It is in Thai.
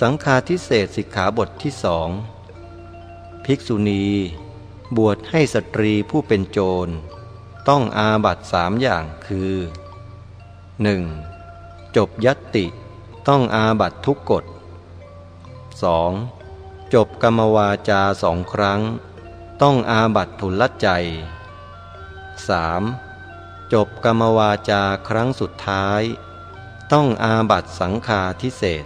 สังฆาทิเศษสิกขาบทที่สองภิกษุณี บวชให้สตรีผู้เป็นโจร ต้องอาบัตสามอย่างคือ 1. จบยัตติต้องอาบัตทุกกฎ 2. จบกรรมวาจาสองครั้ง ต้องอาบัตทุลใจ 3. จบกรรมวาจาครั้งสุดท้าย ต้องอาบัตสังฆาทิเศษ